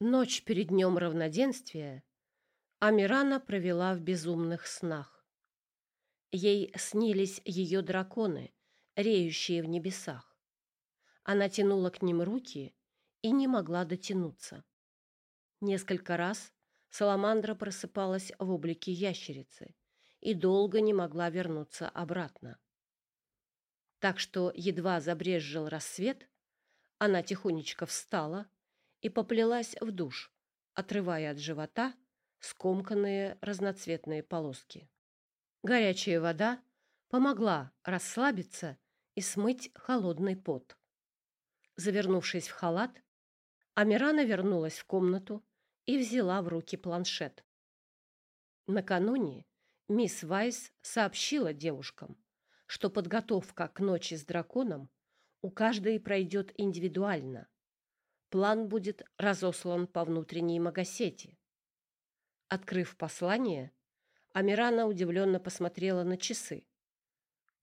Ночь перед днем равноденствия Амирана провела в безумных снах. Ей снились ее драконы, реющие в небесах. Она тянула к ним руки и не могла дотянуться. Несколько раз Саламандра просыпалась в облике ящерицы и долго не могла вернуться обратно. Так что едва забрезжил рассвет, она тихонечко встала и поплелась в душ, отрывая от живота скомканные разноцветные полоски. Горячая вода помогла расслабиться и смыть холодный пот. Завернувшись в халат, Амирана вернулась в комнату и взяла в руки планшет. Накануне мисс Вайс сообщила девушкам, что подготовка к ночи с драконом у каждой пройдет индивидуально. План будет разослан по внутренней магосети. Открыв послание, Амирана удивленно посмотрела на часы.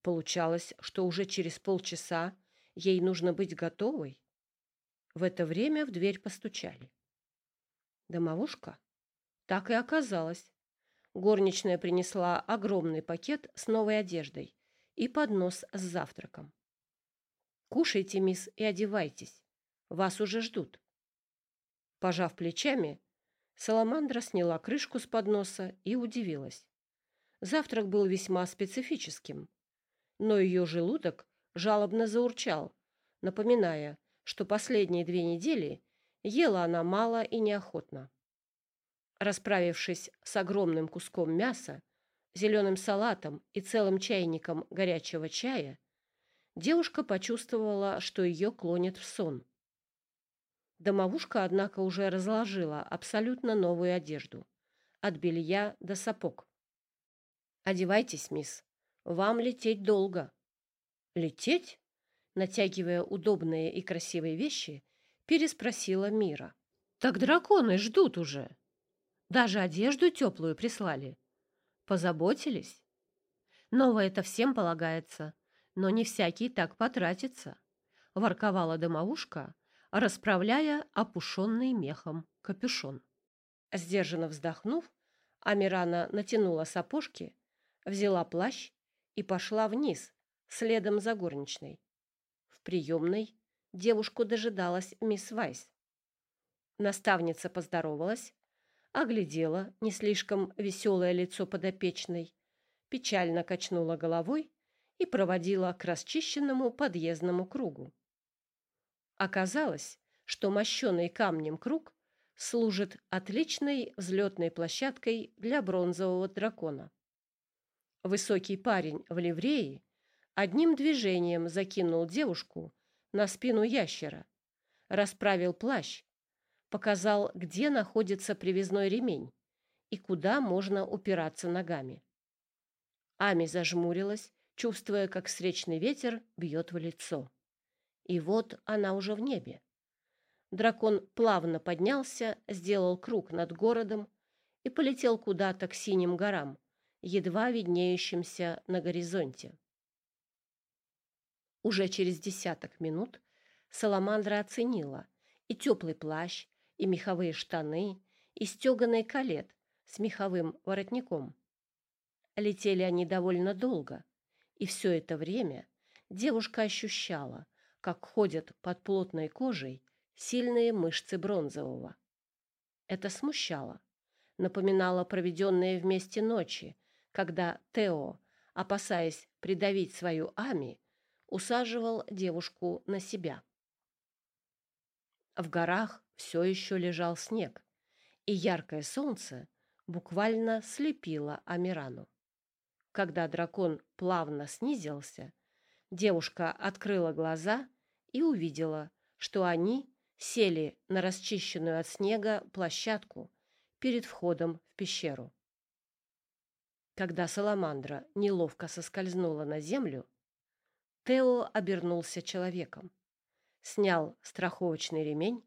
Получалось, что уже через полчаса ей нужно быть готовой. В это время в дверь постучали. Домовушка? Так и оказалось. Горничная принесла огромный пакет с новой одеждой и поднос с завтраком. «Кушайте, мисс, и одевайтесь. Вас уже ждут». Пожав плечами, Саламандра сняла крышку с подноса и удивилась. Завтрак был весьма специфическим, но ее желудок жалобно заурчал, напоминая, что последние две недели ела она мало и неохотно. Расправившись с огромным куском мяса, зеленым салатом и целым чайником горячего чая, девушка почувствовала, что ее клонит в сон. Домовушка, однако, уже разложила абсолютно новую одежду, от белья до сапог. «Одевайтесь, мисс, вам лететь долго». «Лететь?» Натягивая удобные и красивые вещи, переспросила Мира. «Так драконы ждут уже. Даже одежду теплую прислали. Позаботились? Новое это всем полагается, но не всякий так потратится», — ворковала домовушка, расправляя опушенный мехом капюшон. Сдержанно вздохнув, Амирана натянула сапожки, взяла плащ и пошла вниз, следом за горничной. В приемной девушку дожидалась мисс Вайс. Наставница поздоровалась, оглядела не слишком веселое лицо подопечной, печально качнула головой и проводила к расчищенному подъездному кругу. Оказалось, что мощеный камнем круг служит отличной взлетной площадкой для бронзового дракона. Высокий парень в ливрее одним движением закинул девушку на спину ящера, расправил плащ, показал, где находится привязной ремень и куда можно упираться ногами. Ами зажмурилась, чувствуя, как встречный ветер бьет в лицо. И вот она уже в небе. Дракон плавно поднялся, сделал круг над городом и полетел куда-то к синим горам, едва виднеющимся на горизонте. Уже через десяток минут Саламандра оценила и теплый плащ, и меховые штаны, и стеганый калет с меховым воротником. Летели они довольно долго, и все это время девушка ощущала, как ходят под плотной кожей сильные мышцы бронзового. Это смущало, напоминало проведенные вместе ночи, когда Тео, опасаясь придавить свою Ами, усаживал девушку на себя. В горах все еще лежал снег, и яркое солнце буквально слепило Амирану. Когда дракон плавно снизился, Девушка открыла глаза и увидела, что они сели на расчищенную от снега площадку перед входом в пещеру. Когда Саламандра неловко соскользнула на землю, Тео обернулся человеком, снял страховочный ремень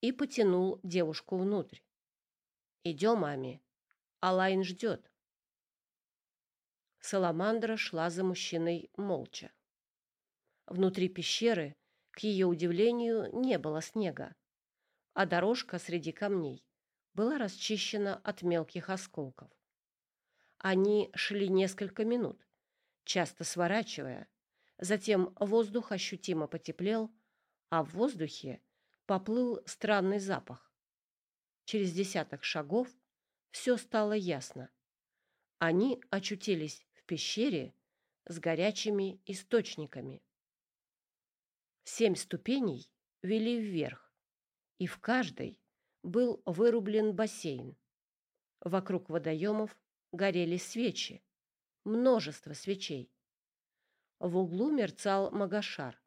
и потянул девушку внутрь. «Идем, Ами. Алайн ждет». Саламандра шла за мужчиной молча. Внутри пещеры, к ее удивлению, не было снега. а дорожка среди камней была расчищена от мелких осколков. Они шли несколько минут, часто сворачивая, затем воздух ощутимо потеплел, а в воздухе поплыл странный запах. Через десяток шагов все стало ясно. Они очутились в пещере с горячими источниками. Семь ступеней вели вверх, и в каждой был вырублен бассейн. Вокруг водоемов горели свечи, множество свечей. В углу мерцал магашар,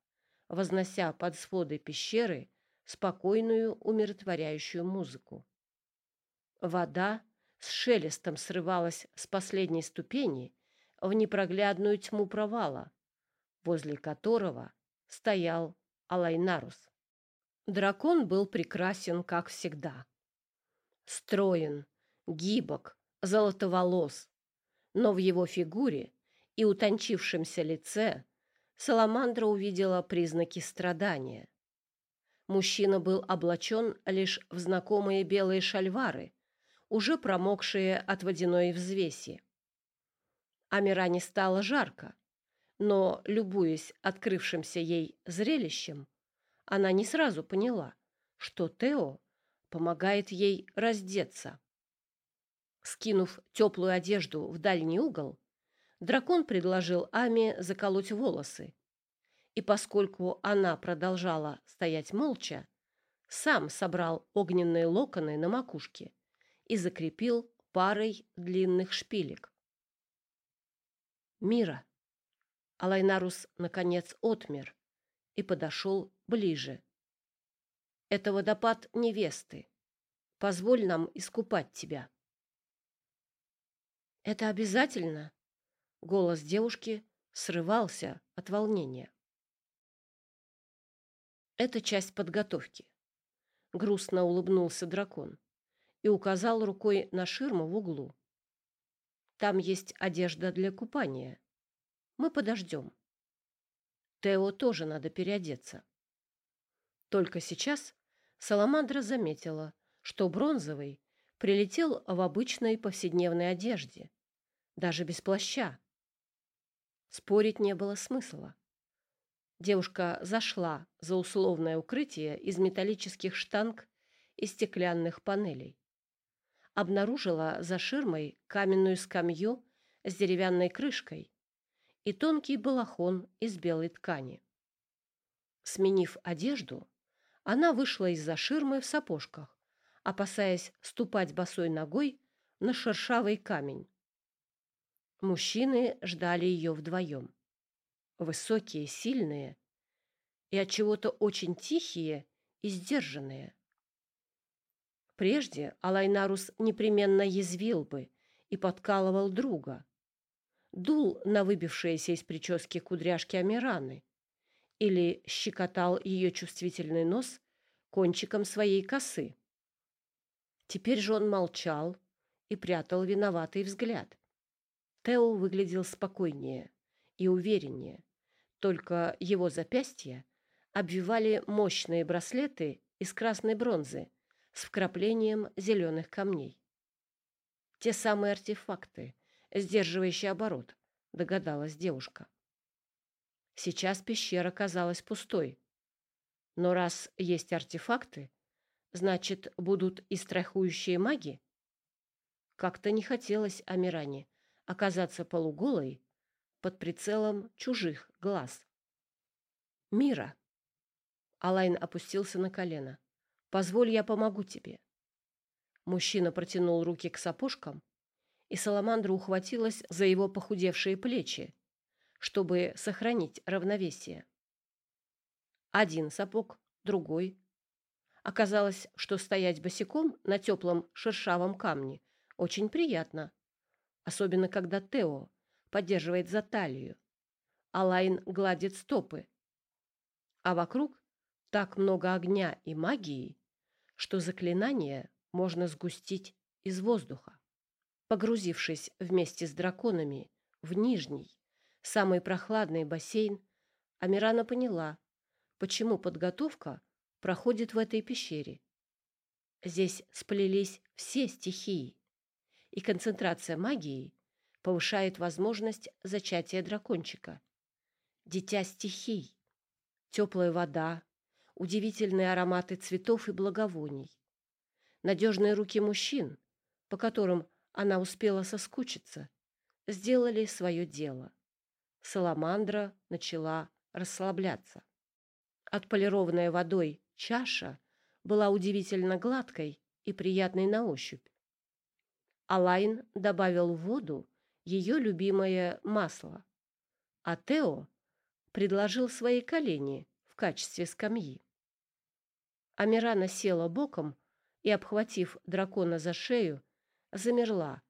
вознося под своды пещеры спокойную умиротворяющую музыку. Вода с шелестом срывалась с последней ступени в непроглядную тьму провала, возле которого стоял Алайнарус. Дракон был прекрасен, как всегда. Строен, гибок, золотоволос, но в его фигуре и утончившемся лице Саламандра увидела признаки страдания. Мужчина был облачен лишь в знакомые белые шальвары, уже промокшие от водяной взвеси. Амиране стало жарко, но, любуясь открывшимся ей зрелищем, она не сразу поняла, что Тео помогает ей раздеться. Скинув теплую одежду в дальний угол, дракон предложил Аме заколоть волосы. И поскольку она продолжала стоять молча, сам собрал огненные локоны на макушке и закрепил парой длинных шпилек. Мира. Алайнарус наконец отмер и подошел ближе. Это водопад невесты. Позволь нам искупать тебя. Это обязательно? Голос девушки срывался от волнения. Это часть подготовки. Грустно улыбнулся дракон и указал рукой на ширму в углу. Там есть одежда для купания. Мы подождем. Тео тоже надо переодеться. Только сейчас Саламандра заметила, что бронзовый прилетел в обычной повседневной одежде, даже без плаща. Спорить не было смысла. Девушка зашла за условное укрытие из металлических штанг и стеклянных панелей. Обнаружила за ширмой каменную скамью с деревянной крышкой и тонкий балахон из белой ткани. Сменив одежду, она вышла из-за ширмы в сапожках опасаясь ступать босой ногой на шершавый камень. Мужчины ждали ее вдвоем. Высокие, сильные и от чего-то очень тихие и сдержанные. Прежде Алайнарус непременно язвил бы и подкалывал друга, дул на выбившиеся из прически кудряшки Амираны или щекотал ее чувствительный нос кончиком своей косы. Теперь же он молчал и прятал виноватый взгляд. Тео выглядел спокойнее и увереннее, только его запястья обвивали мощные браслеты из красной бронзы с вкраплением зеленых камней. Те самые артефакты, сдерживающие оборот, догадалась девушка. Сейчас пещера казалась пустой. Но раз есть артефакты, Значит, будут и страхующие маги? Как-то не хотелось Амиране оказаться полуголой под прицелом чужих глаз. Мира. Алайн опустился на колено. Позволь, я помогу тебе. Мужчина протянул руки к сапожкам, и Саламандра ухватилась за его похудевшие плечи, чтобы сохранить равновесие. Один сапог, другой, Оказалось, что стоять босиком на теплом шершавом камне очень приятно, особенно когда Тео поддерживает за талию, а Лайн гладит стопы. А вокруг так много огня и магии, что заклинание можно сгустить из воздуха. Погрузившись вместе с драконами в нижний, самый прохладный бассейн, Амирана поняла, почему подготовка проходит в этой пещере. Здесь сплелись все стихии, и концентрация магии повышает возможность зачатия дракончика. Дитя стихий, теплая вода, удивительные ароматы цветов и благовоний, надежные руки мужчин, по которым она успела соскучиться, сделали свое дело. Саламандра начала расслабляться. Отполированная водой чаша была удивительно гладкой и приятной на ощупь. Алайн добавил в воду ее любимое масло, а Тео предложил свои колени в качестве скамьи. Амирана села боком и, обхватив дракона за шею, замерла,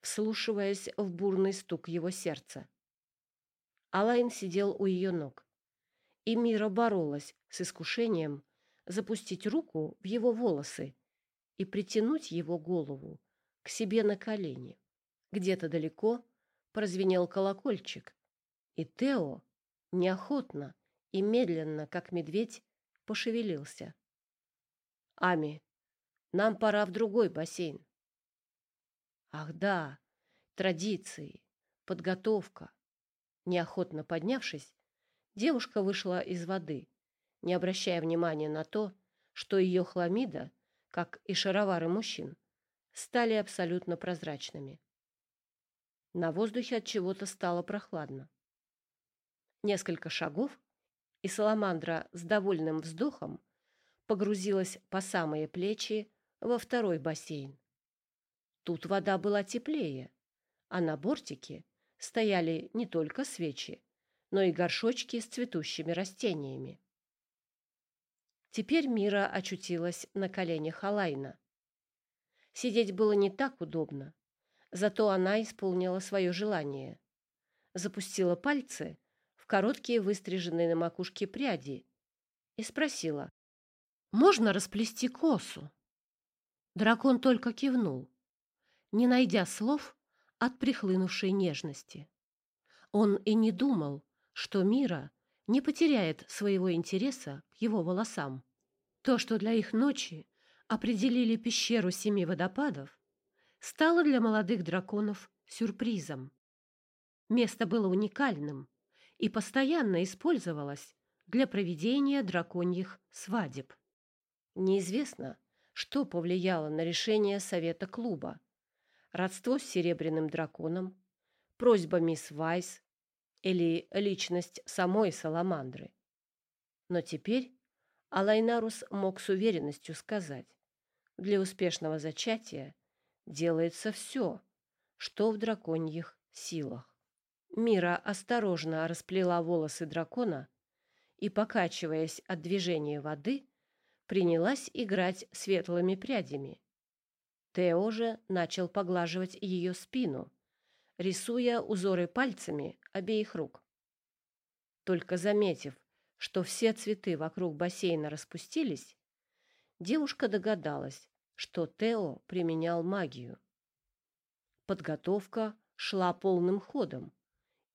вслушиваясь в бурный стук его сердца. Алайн сидел у ее ног, и Мира боролась с искушением запустить руку в его волосы и притянуть его голову к себе на колени. Где-то далеко прозвенел колокольчик, и Тео неохотно и медленно, как медведь, пошевелился. «Ами, нам пора в другой бассейн». «Ах да, традиции, подготовка». Неохотно поднявшись, девушка вышла из воды, не обращая внимания на то, что ее хламида, как и шаровары мужчин, стали абсолютно прозрачными. На воздухе от чего-то стало прохладно. Несколько шагов, и саламандра с довольным вздохом погрузилась по самые плечи во второй бассейн. Тут вода была теплее, а на бортике стояли не только свечи, но и горшочки с цветущими растениями. Теперь Мира очутилась на коленях Алайна. Сидеть было не так удобно, зато она исполнила свое желание. Запустила пальцы в короткие выстриженные на макушке пряди и спросила, «Можно расплести косу?» Дракон только кивнул, не найдя слов от прихлынувшей нежности. Он и не думал, что Мира не потеряет своего интереса к его волосам. То, что для их ночи определили пещеру семи водопадов, стало для молодых драконов сюрпризом. Место было уникальным и постоянно использовалось для проведения драконьих свадеб. Неизвестно, что повлияло на решение совета клуба. Родство с серебряным драконом, просьба мисс Вайс или личность самой Саламандры. Но теперь Алайнарус мог с уверенностью сказать, для успешного зачатия делается все, что в драконьих силах. Мира осторожно расплела волосы дракона и, покачиваясь от движения воды, принялась играть светлыми прядями. Тео же начал поглаживать ее спину, рисуя узоры пальцами обеих рук. Только заметив, что все цветы вокруг бассейна распустились, девушка догадалась, что Тео применял магию. Подготовка шла полным ходом,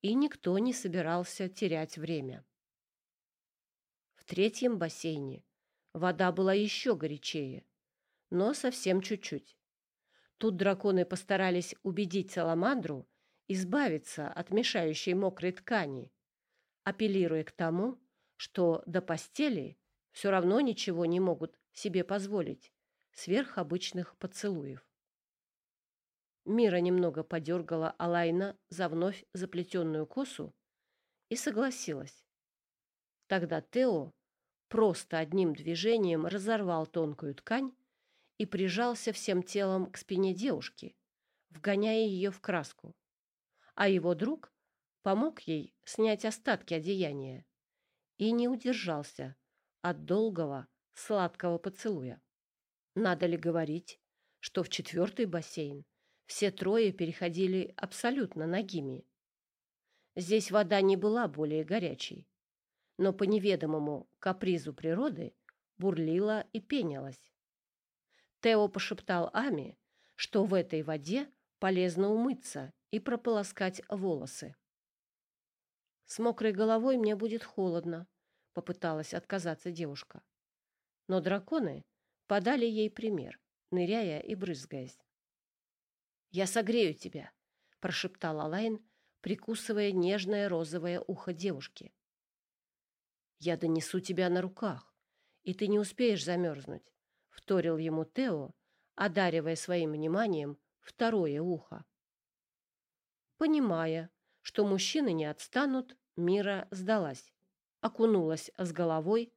и никто не собирался терять время. В третьем бассейне вода была еще горячее, но совсем чуть-чуть. Тут драконы постарались убедить Саламандру избавиться от мешающей мокрой ткани, апеллируя к тому, что до постели все равно ничего не могут себе позволить сверх обычных поцелуев. Мира немного подергала Алайна за вновь заплетенную косу и согласилась. Тогда Тео просто одним движением разорвал тонкую ткань и прижался всем телом к спине девушки, вгоняя ее в краску. А его друг помог ей снять остатки одеяния и не удержался от долгого сладкого поцелуя. Надо ли говорить, что в четвертый бассейн все трое переходили абсолютно нагими? Здесь вода не была более горячей, но по неведомому капризу природы бурлила и пенилась. Тео пошептал Ами, что в этой воде полезно умыться и прополоскать волосы. «С мокрой головой мне будет холодно», — попыталась отказаться девушка. Но драконы подали ей пример ныряя и брызгаясь. «Я согрею тебя», — прошептал Алайн, прикусывая нежное розовое ухо девушки. «Я донесу тебя на руках, и ты не успеешь замерзнуть», — вторил ему Тео, одаривая своим вниманием второе ухо. Понимая, что мужчины не отстанут, Мира сдалась, окунулась с головой,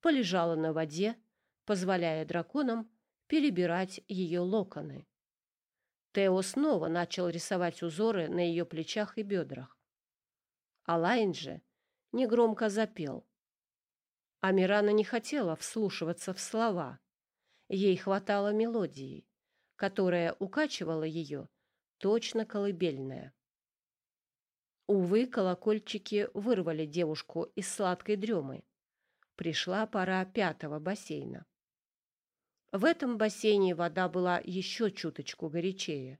полежала на воде, позволяя драконам перебирать ее локоны. Тео снова начал рисовать узоры на ее плечах и бедрах. Алайн же негромко запел. Амирана не хотела вслушиваться в слова. Ей хватало мелодии, которая укачивала ее, точно колыбельная. Увы, колокольчики вырвали девушку из сладкой дремы. Пришла пора пятого бассейна. В этом бассейне вода была еще чуточку горячее.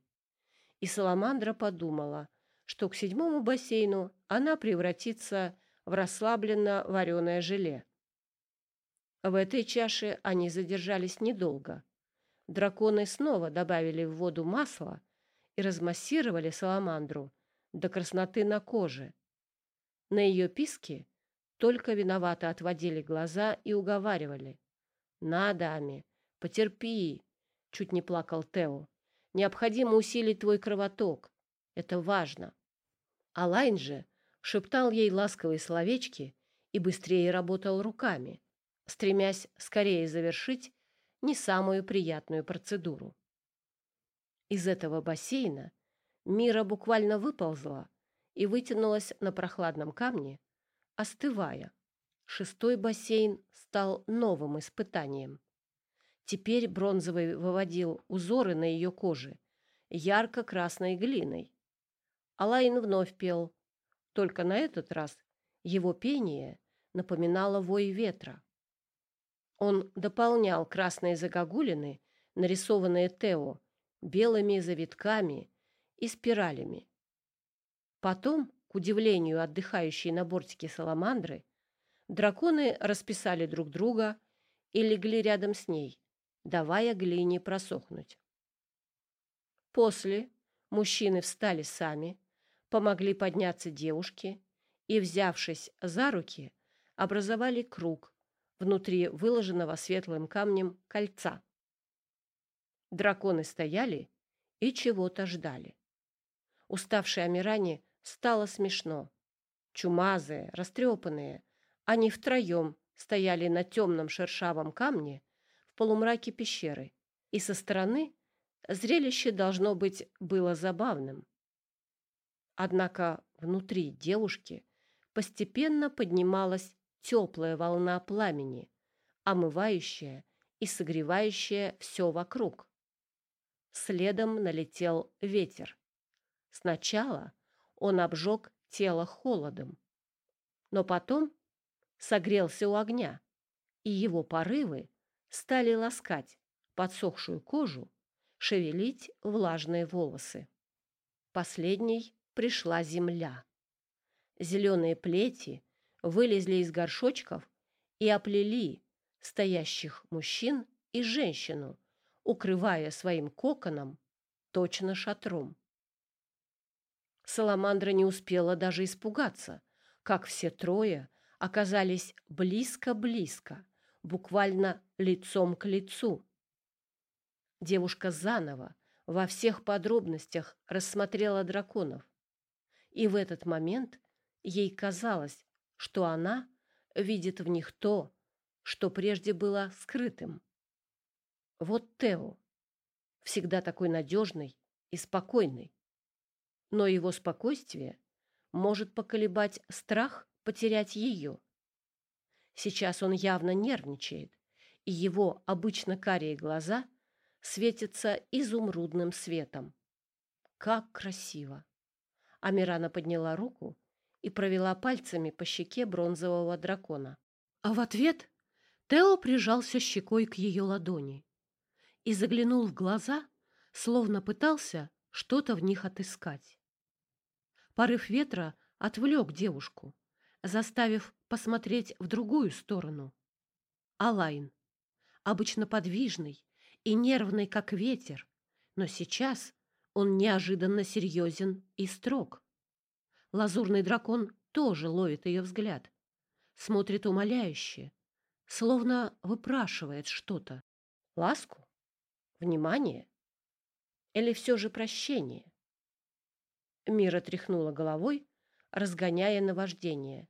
И Саламандра подумала, что к седьмому бассейну она превратится в расслабленно вареное желе. В этой чаше они задержались недолго. Драконы снова добавили в воду масло и размассировали саламандру до красноты на коже. На ее писке только виновато отводили глаза и уговаривали. «Надо, Ами, потерпи!» — чуть не плакал Тео. «Необходимо усилить твой кровоток. Это важно». Алайн же шептал ей ласковые словечки и быстрее работал руками, стремясь скорее завершить не самую приятную процедуру. Из этого бассейна Мира буквально выползла и вытянулась на прохладном камне, остывая. Шестой бассейн стал новым испытанием. Теперь бронзовый выводил узоры на ее коже ярко-красной глиной. Алайн вновь пел, только на этот раз его пение напоминало вой ветра. Он дополнял красные загогулины, нарисованные Тео, белыми завитками и спиралями. Потом, к удивлению отдыхающей на бортике саламандры, драконы расписали друг друга и легли рядом с ней, давая глине просохнуть. После мужчины встали сами, помогли подняться девушке и, взявшись за руки, образовали круг, внутри выложенного светлым камнем кольца. Драконы стояли и чего-то ждали. Уставшей Амиране стало смешно. Чумазые, растрепанные, они втроем стояли на темном шершавом камне в полумраке пещеры, и со стороны зрелище, должно быть, было забавным. Однако внутри девушки постепенно поднималась теплая волна пламени, омывающая и согревающая все вокруг. Следом налетел ветер. Сначала он обжег тело холодом, но потом согрелся у огня, и его порывы стали ласкать подсохшую кожу, шевелить влажные волосы. Последней пришла земля. Зеленые плети вылезли из горшочков и оплели стоящих мужчин и женщину, укрывая своим коконом, точно шатром. Саламандра не успела даже испугаться, как все трое оказались близко-близко, буквально лицом к лицу. Девушка заново во всех подробностях рассмотрела драконов, и в этот момент ей казалось, что она видит в них то, что прежде было скрытым. Вот Тео, всегда такой надежный и спокойный. Но его спокойствие может поколебать страх потерять ее. Сейчас он явно нервничает, и его обычно карие глаза светятся изумрудным светом. Как красиво! Амирана подняла руку и провела пальцами по щеке бронзового дракона. А в ответ Тео прижался щекой к ее ладони и заглянул в глаза, словно пытался что-то в них отыскать. Порыв ветра отвлек девушку, заставив посмотреть в другую сторону. Алайн, обычно подвижный и нервный, как ветер, но сейчас он неожиданно серьезен и строг. Лазурный дракон тоже ловит ее взгляд, смотрит умоляюще, словно выпрашивает что-то. Ласку? Внимание? Или все же прощение? Мира тряхнула головой, разгоняя наваждение.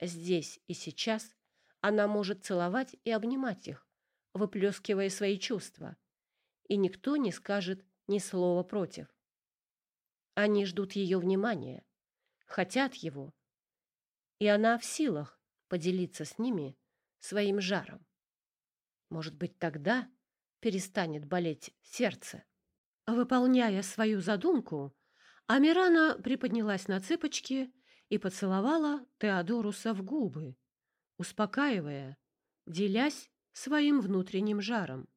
Здесь и сейчас она может целовать и обнимать их, выплескивая свои чувства, и никто не скажет ни слова против. Они ждут ее внимания, хотят его, и она в силах поделиться с ними своим жаром. Может быть, тогда перестанет болеть сердце. Выполняя свою задумку, Амирана приподнялась на цыпочки и поцеловала Теодоруса в губы, успокаивая, делясь своим внутренним жаром.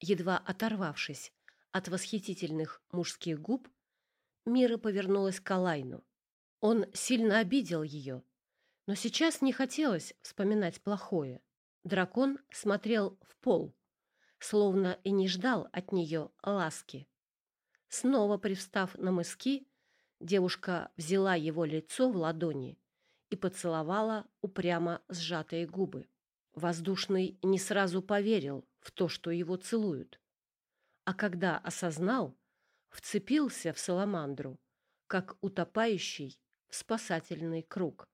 Едва оторвавшись от восхитительных мужских губ, Мира повернулась к Алайну. Он сильно обидел ее, но сейчас не хотелось вспоминать плохое. Дракон смотрел в пол, словно и не ждал от нее ласки. Снова привстав на мыски, девушка взяла его лицо в ладони и поцеловала упрямо сжатые губы. Воздушный не сразу поверил в то, что его целуют. А когда осознал, вцепился в саламандру, как утопающий в спасательный круг.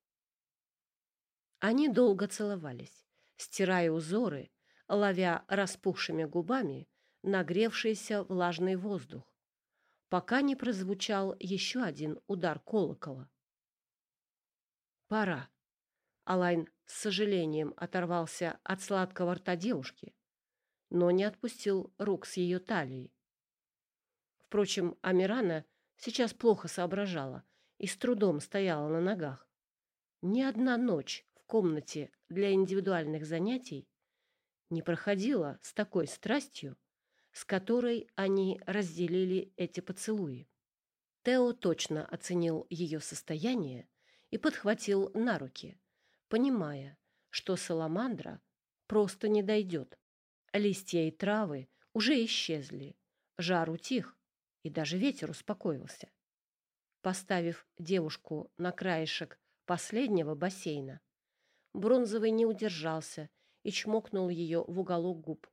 Они долго целовались, стирая узоры, ловя распухшими губами нагревшийся влажный воздух, пока не прозвучал еще один удар колокола. «Пора!» Алайн с сожалением оторвался от сладкого рта девушки, но не отпустил рук с ее талии. Впрочем, Амирана сейчас плохо соображала и с трудом стояла на ногах. Ни одна ночь в комнате для индивидуальных занятий не проходила с такой страстью, с которой они разделили эти поцелуи. Тео точно оценил ее состояние и подхватил на руки, понимая, что саламандра просто не дойдет. Листья и травы уже исчезли, жар утих, и даже ветер успокоился. Поставив девушку на краешек последнего бассейна, Бронзовый не удержался и чмокнул ее в уголок губ.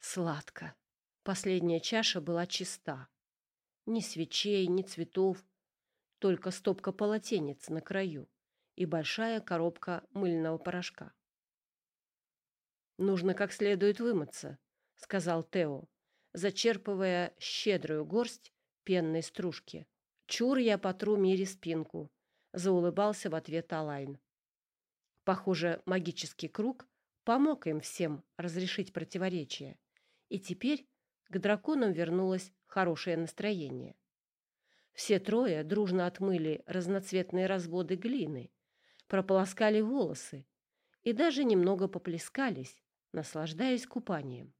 Сладко. Последняя чаша была чиста. Ни свечей, ни цветов, только стопка полотенец на краю и большая коробка мыльного порошка. «Нужно как следует вымыться», — сказал Тео, зачерпывая щедрую горсть пенной стружки. «Чур я потру Мире спинку», — заулыбался в ответ Алайн. Похоже, магический круг помог им всем разрешить противоречие, и теперь к драконам вернулось хорошее настроение. Все трое дружно отмыли разноцветные разводы глины, прополоскали волосы и даже немного поплескались, наслаждаясь купанием.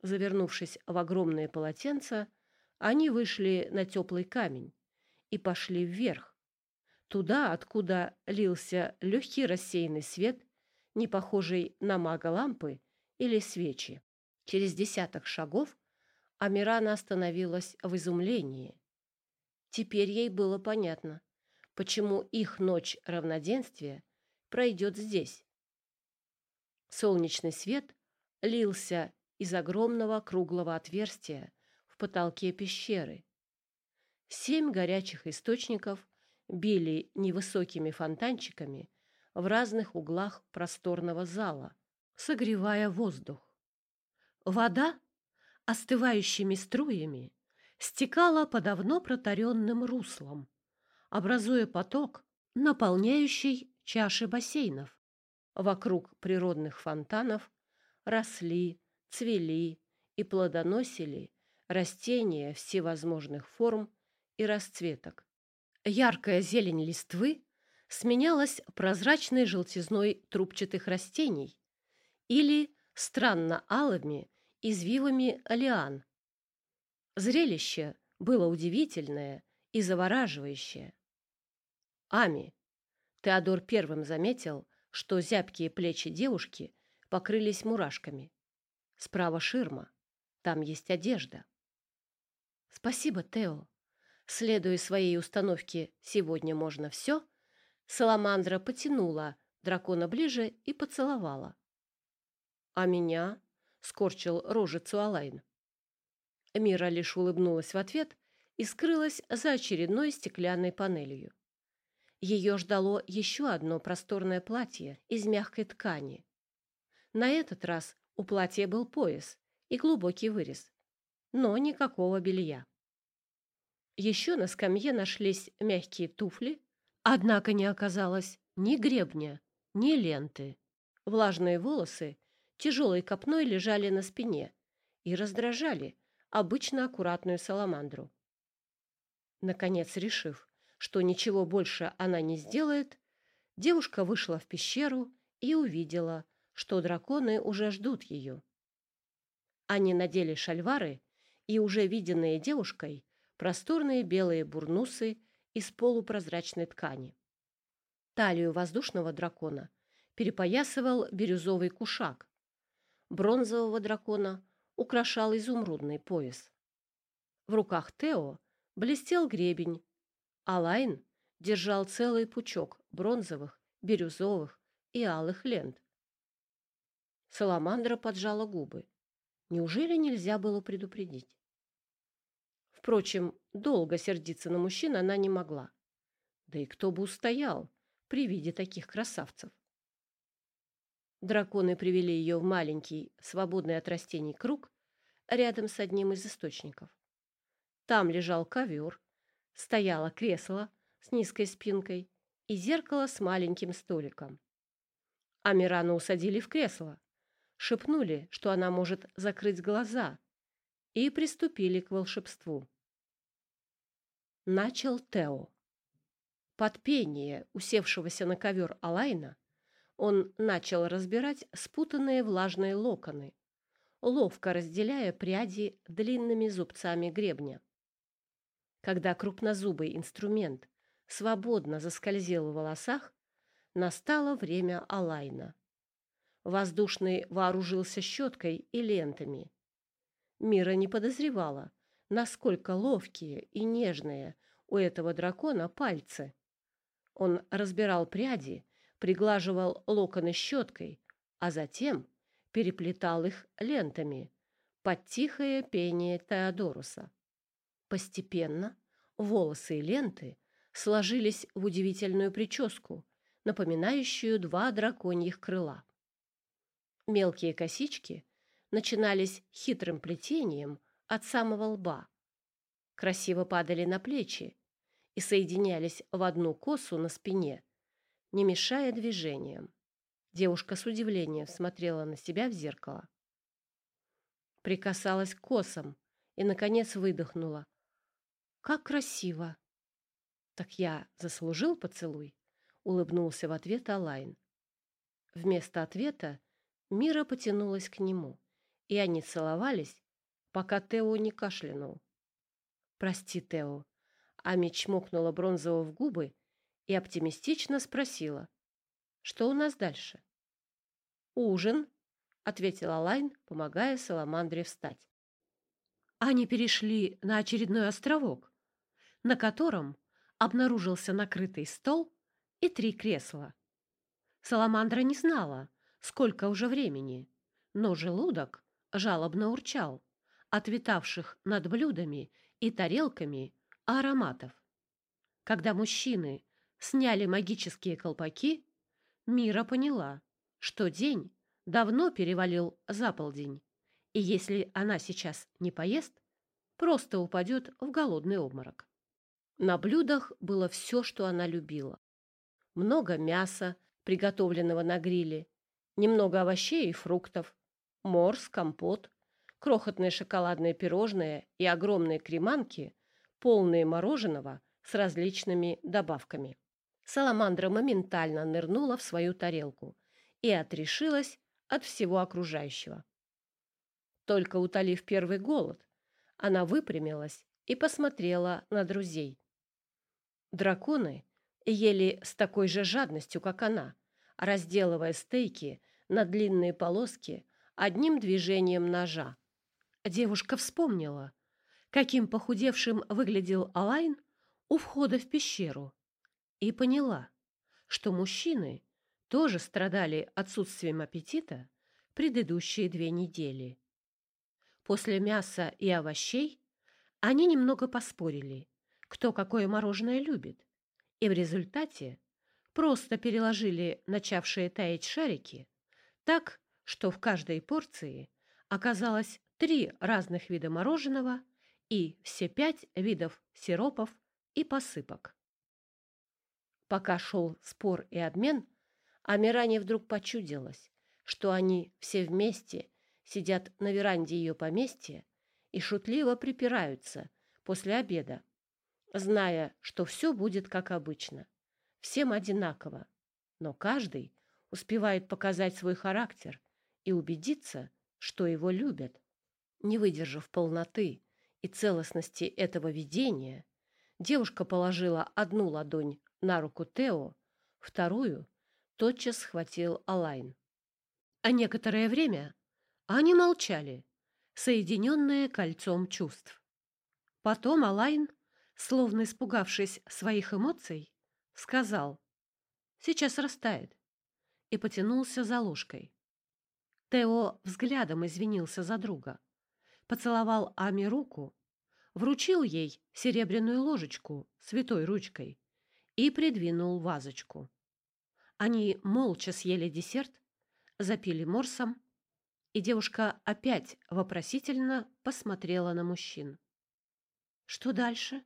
Завернувшись в огромные полотенца, они вышли на теплый камень и пошли вверх, туда, откуда лился легкий рассеянный свет, не похожий на мага лампы или свечи. Через десяток шагов Амирана остановилась в изумлении. Теперь ей было понятно, почему их ночь равноденствия пройдет здесь. Солнечный свет лился из огромного круглого отверстия потолке пещеры. Семь горячих источников били невысокими фонтанчиками в разных углах просторного зала, согревая воздух. Вода остывающими струями стекала по давно протаренным руслам, образуя поток, наполняющий чаши бассейнов. Вокруг природных фонтанов росли, цвели и плодоносили растения всевозможных форм и расцветок. Яркая зелень листвы сменялась прозрачной желтизной трубчатых растений или странно алыми извивами лиан. Зрелище было удивительное и завораживающее. Ами. Теодор первым заметил, что зябкие плечи девушки покрылись мурашками. Справа ширма. Там есть одежда. Спасибо, Тео. Следуя своей установке «сегодня можно все», Саламандра потянула дракона ближе и поцеловала. «А меня?» — скорчил рожицу Алайн. Мира лишь улыбнулась в ответ и скрылась за очередной стеклянной панелью. Ее ждало еще одно просторное платье из мягкой ткани. На этот раз у платья был пояс и глубокий вырез, но никакого белья. Еще на скамье нашлись мягкие туфли, однако не оказалось ни гребня, ни ленты. Влажные волосы тяжелой копной лежали на спине и раздражали обычно аккуратную саламандру. Наконец, решив, что ничего больше она не сделает, девушка вышла в пещеру и увидела, что драконы уже ждут ее. Они надели шальвары и уже виденные девушкой просторные белые бурнусы из полупрозрачной ткани. Талию воздушного дракона перепоясывал бирюзовый кушак. Бронзового дракона украшал изумрудный пояс. В руках Тео блестел гребень, а Лайн держал целый пучок бронзовых, бирюзовых и алых лент. Саламандра поджала губы. Неужели нельзя было предупредить? Впрочем, долго сердиться на мужчин она не могла. Да и кто бы устоял при виде таких красавцев? Драконы привели ее в маленький, свободный от растений круг рядом с одним из источников. Там лежал ковер, стояло кресло с низкой спинкой и зеркало с маленьким столиком. Амирану усадили в кресло, шепнули, что она может закрыть глаза — и приступили к волшебству. Начал Тео. Под пение усевшегося на ковер Алайна он начал разбирать спутанные влажные локоны, ловко разделяя пряди длинными зубцами гребня. Когда крупнозубый инструмент свободно заскользил в волосах, настало время Алайна. Воздушный вооружился щеткой и лентами, Мира не подозревала, насколько ловкие и нежные у этого дракона пальцы. Он разбирал пряди, приглаживал локоны щеткой, а затем переплетал их лентами под тихое пение Теодоруса. Постепенно волосы и ленты сложились в удивительную прическу, напоминающую два драконьих крыла. Мелкие косички начинались хитрым плетением от самого лба, красиво падали на плечи и соединялись в одну косу на спине, не мешая движениям. Девушка с удивлением смотрела на себя в зеркало. Прикасалась к косам и, наконец, выдохнула. «Как красиво!» «Так я заслужил поцелуй?» — улыбнулся в ответ Алайн. Вместо ответа Мира потянулась к нему и они целовались, пока Тео не кашлянул. «Прости, Тео». Ами чмокнула Бронзового в губы и оптимистично спросила, «Что у нас дальше?» «Ужин», — ответила Лайн, помогая Саламандре встать. Они перешли на очередной островок, на котором обнаружился накрытый стол и три кресла. Саламандра не знала, сколько уже времени, но желудок жалобно урчал от витавших над блюдами и тарелками ароматов. Когда мужчины сняли магические колпаки, Мира поняла, что день давно перевалил за полдень, и если она сейчас не поест, просто упадет в голодный обморок. На блюдах было все, что она любила. Много мяса, приготовленного на гриле, немного овощей и фруктов, морс, компот, крохотные шоколадные пирожные и огромные креманки, полные мороженого с различными добавками. Саламандра моментально нырнула в свою тарелку и отрешилась от всего окружающего. Только утолив первый голод, она выпрямилась и посмотрела на друзей. Драконы ели с такой же жадностью, как она, разделывая стейки на длинные полоски одним движением ножа. Девушка вспомнила, каким похудевшим выглядел Алайн у входа в пещеру, и поняла, что мужчины тоже страдали отсутствием аппетита предыдущие две недели. После мяса и овощей они немного поспорили, кто какое мороженое любит, и в результате просто переложили начавшие таять шарики так, что в каждой порции оказалось три разных вида мороженого и все пять видов сиропов и посыпок. Пока шел спор и обмен, Амиране вдруг почудилось, что они все вместе сидят на веранде ее поместья и шутливо припираются после обеда, зная, что все будет как обычно, всем одинаково, но каждый успевает показать свой характер и убедиться, что его любят. Не выдержав полноты и целостности этого видения, девушка положила одну ладонь на руку Тео, вторую тотчас схватил Алайн. А некоторое время они молчали, соединенные кольцом чувств. Потом Алайн, словно испугавшись своих эмоций, сказал «Сейчас растает» и потянулся за ложкой. Тео взглядом извинился за друга, поцеловал Ами руку, вручил ей серебряную ложечку святой ручкой и придвинул вазочку. Они молча съели десерт, запили морсом, и девушка опять вопросительно посмотрела на мужчин. «Что дальше?»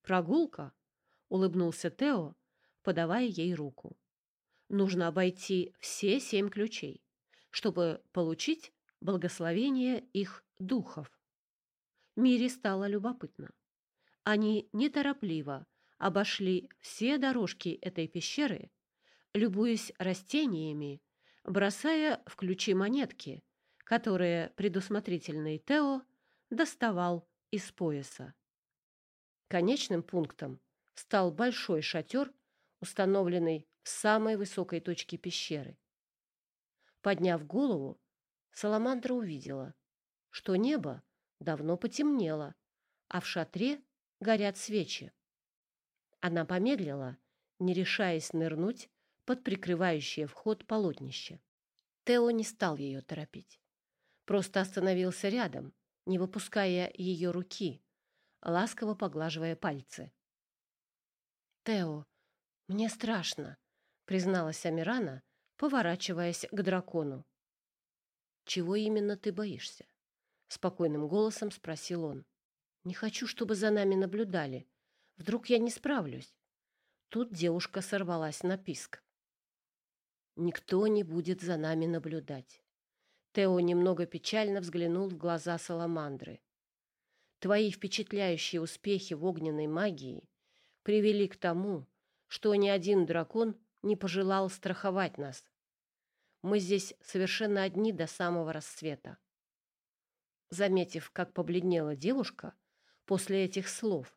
«Прогулка», — улыбнулся Тео, подавая ей руку. «Нужно обойти все семь ключей чтобы получить благословение их духов. Мире стало любопытно. Они неторопливо обошли все дорожки этой пещеры, любуясь растениями, бросая в ключи монетки, которые предусмотрительный Тео доставал из пояса. Конечным пунктом стал большой шатер, установленный в самой высокой точке пещеры. Подняв голову, Саламандра увидела, что небо давно потемнело, а в шатре горят свечи. Она помедлила, не решаясь нырнуть под прикрывающее вход полотнище. Тео не стал ее торопить. Просто остановился рядом, не выпуская ее руки, ласково поглаживая пальцы. «Тео, мне страшно», — призналась Амирана, поворачиваясь к дракону. «Чего именно ты боишься?» — спокойным голосом спросил он. «Не хочу, чтобы за нами наблюдали. Вдруг я не справлюсь?» Тут девушка сорвалась на писк. «Никто не будет за нами наблюдать». Тео немного печально взглянул в глаза Саламандры. «Твои впечатляющие успехи в огненной магии привели к тому, что ни один дракон не пожелал страховать нас. Мы здесь совершенно одни до самого рассвета. Заметив, как побледнела девушка после этих слов,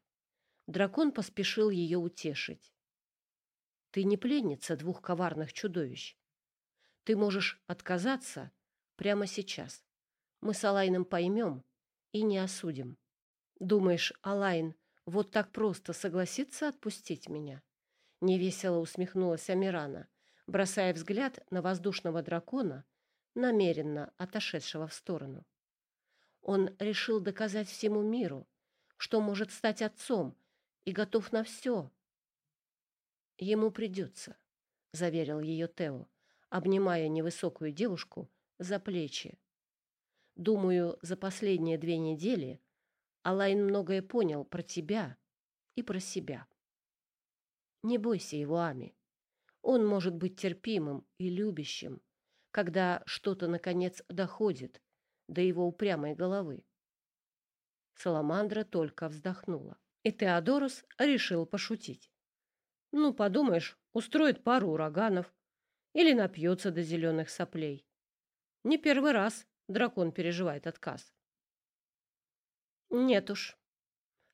дракон поспешил ее утешить. Ты не пленница двух коварных чудовищ. Ты можешь отказаться прямо сейчас. Мы с Алайном поймем и не осудим. Думаешь, Алайн вот так просто согласится отпустить меня? Невесело усмехнулась Амирана бросая взгляд на воздушного дракона, намеренно отошедшего в сторону. Он решил доказать всему миру, что может стать отцом и готов на все. Ему придется, — заверил ее Тео, обнимая невысокую девушку за плечи. Думаю, за последние две недели Алайн многое понял про тебя и про себя. Не бойся его, Ами. Он может быть терпимым и любящим, когда что-то, наконец, доходит до его упрямой головы. Саламандра только вздохнула, и Теодорус решил пошутить. Ну, подумаешь, устроит пару ураганов или напьется до зеленых соплей. Не первый раз дракон переживает отказ. Нет уж.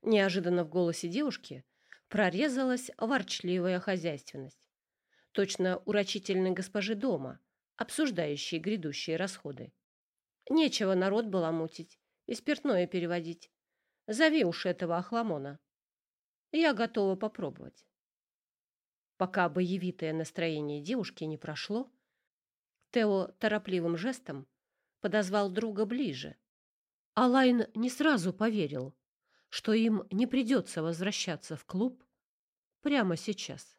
Неожиданно в голосе девушки прорезалась ворчливая хозяйственность точно урочительной госпожи дома, обсуждающие грядущие расходы. Нечего народ баламутить и спиртное переводить. Зови уж этого охламона. Я готова попробовать. Пока боевитое настроение девушки не прошло, Тео торопливым жестом подозвал друга ближе. Алайн не сразу поверил, что им не придется возвращаться в клуб прямо сейчас.